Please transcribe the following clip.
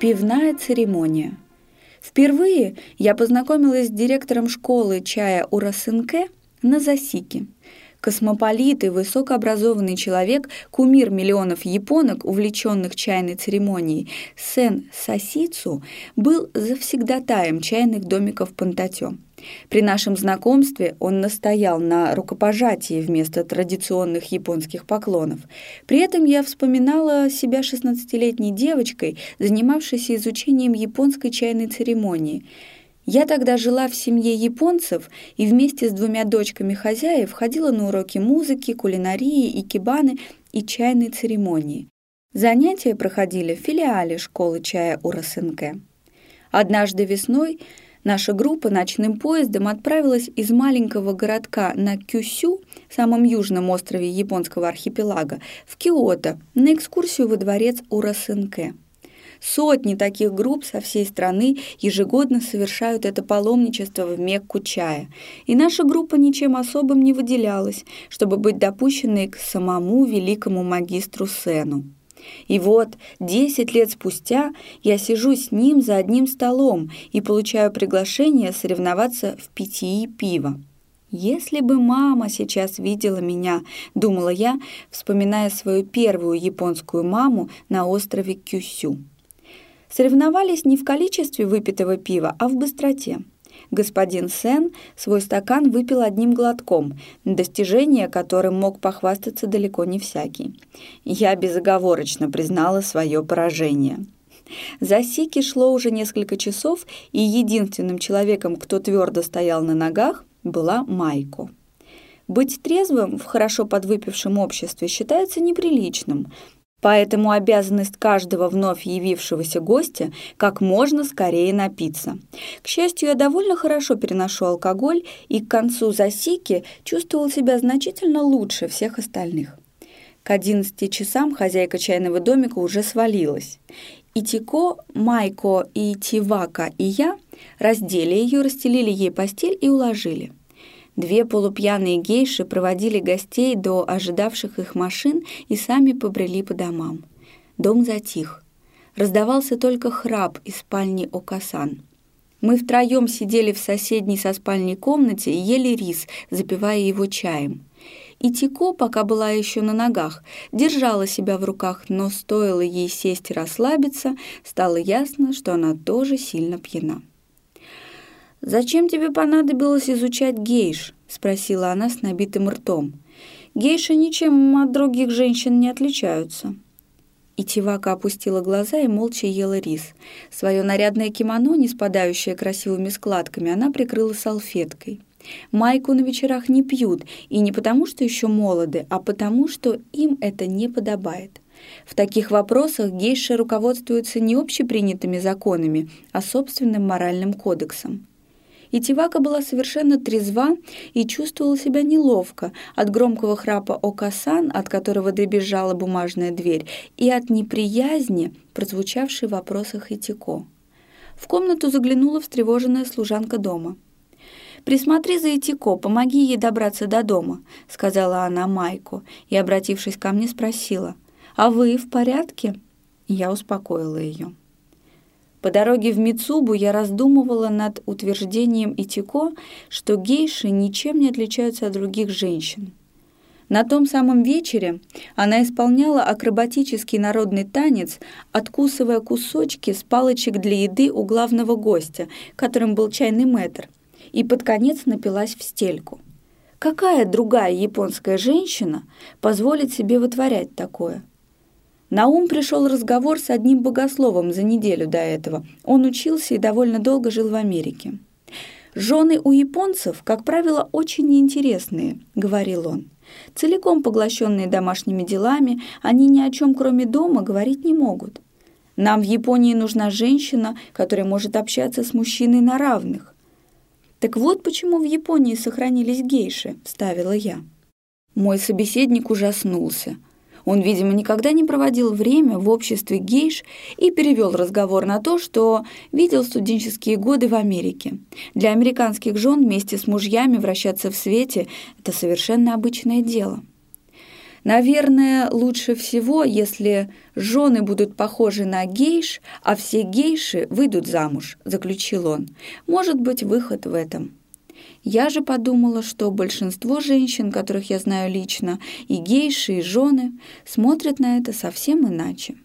Пивная церемония. Впервые я познакомилась с директором школы чая Урасынке на Засике – Космополит и высокообразованный человек, кумир миллионов японок, увлеченных чайной церемонией, Сен Сосицу, был завсегдатаем чайных домиков Пантатё. При нашем знакомстве он настоял на рукопожатии вместо традиционных японских поклонов. При этом я вспоминала себя 16-летней девочкой, занимавшейся изучением японской чайной церемонии – я тогда жила в семье японцев и вместе с двумя дочками хозяев ходила на уроки музыки, кулинарии, икебаны и чайной церемонии. Занятия проходили в филиале школы чая Урасенке. Однажды весной наша группа ночным поездом отправилась из маленького городка на Кюсю, самом южном острове японского архипелага, в Киото на экскурсию во дворец Урасенке. Сотни таких групп со всей страны ежегодно совершают это паломничество в Мекку чая. И наша группа ничем особым не выделялась, чтобы быть допущенной к самому великому магистру Сену. И вот, десять лет спустя, я сижу с ним за одним столом и получаю приглашение соревноваться в питье пива. «Если бы мама сейчас видела меня», — думала я, вспоминая свою первую японскую маму на острове Кюсю. Соревновались не в количестве выпитого пива, а в быстроте. Господин Сен свой стакан выпил одним глотком, достижение которым мог похвастаться далеко не всякий. Я безоговорочно признала свое поражение. За Сики шло уже несколько часов, и единственным человеком, кто твердо стоял на ногах, была Майко. Быть трезвым в хорошо подвыпившем обществе считается неприличным, Поэтому обязанность каждого вновь явившегося гостя как можно скорее напиться. К счастью, я довольно хорошо переношу алкоголь и к концу засики чувствовал себя значительно лучше всех остальных. К 11 часам хозяйка чайного домика уже свалилась. И Тико, Майко и Тивака и я раздели ее, расстелили ей постель и уложили. Две полупьяные гейши проводили гостей до ожидавших их машин и сами побрели по домам. Дом затих. Раздавался только храп из спальни Окасан. Мы втроем сидели в соседней со спальней комнате и ели рис, запивая его чаем. И Тико, пока была еще на ногах, держала себя в руках, но стоило ей сесть и расслабиться, стало ясно, что она тоже сильно пьяна. «Зачем тебе понадобилось изучать гейш?» — спросила она с набитым ртом. «Гейши ничем от других женщин не отличаются». И Тивака опустила глаза и молча ела рис. Свое нарядное кимоно, не спадающее красивыми складками, она прикрыла салфеткой. Майку на вечерах не пьют, и не потому, что еще молоды, а потому, что им это не подобает. В таких вопросах гейши руководствуются не общепринятыми законами, а собственным моральным кодексом. И Тивака была совершенно трезва и чувствовала себя неловко от громкого храпа Окасан, от которого дребезжала бумажная дверь, и от неприязни, прозвучавшей в вопросах Итико. В комнату заглянула встревоженная служанка дома. «Присмотри за Итико, помоги ей добраться до дома», — сказала она Майку, и, обратившись ко мне, спросила, «А вы в порядке?» Я успокоила ее. По дороге в Мицубу я раздумывала над утверждением Итико, что гейши ничем не отличаются от других женщин. На том самом вечере она исполняла акробатический народный танец, откусывая кусочки с палочек для еды у главного гостя, которым был чайный мэтр, и под конец напилась в стельку. Какая другая японская женщина позволит себе вытворять такое? На ум пришел разговор с одним богословом за неделю до этого. Он учился и довольно долго жил в Америке. «Жены у японцев, как правило, очень неинтересные», — говорил он. «Целиком поглощенные домашними делами, они ни о чем, кроме дома, говорить не могут. Нам в Японии нужна женщина, которая может общаться с мужчиной на равных». «Так вот почему в Японии сохранились гейши», — вставила я. Мой собеседник ужаснулся — он, видимо, никогда не проводил время в обществе гейш и перевел разговор на то, что видел студенческие годы в Америке. Для американских жен вместе с мужьями вращаться в свете – это совершенно обычное дело. Наверное, лучше всего, если жены будут похожи на гейш, а все гейши выйдут замуж, заключил он. Может быть, выход в этом. Я же подумала, что большинство женщин, которых я знаю лично, и гейши, и жены, смотрят на это совсем иначе.